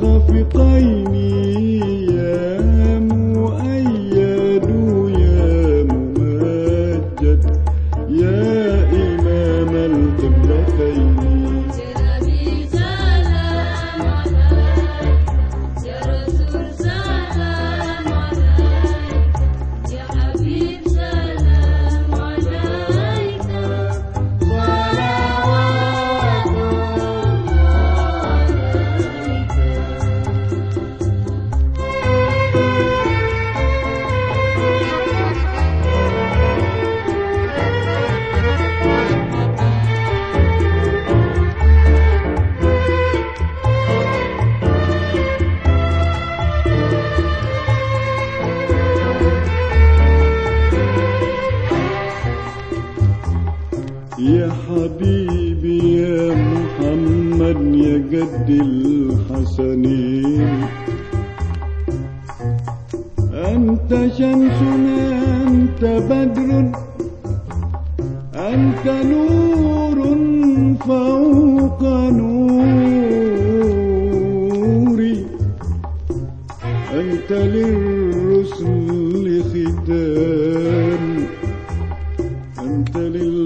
الخفقين. يا حبيبي يا محمد يا جد الحسنين. أنت شمس أنت بدر أنت نور فوق نوري. أنت للرسل ختام أنت لله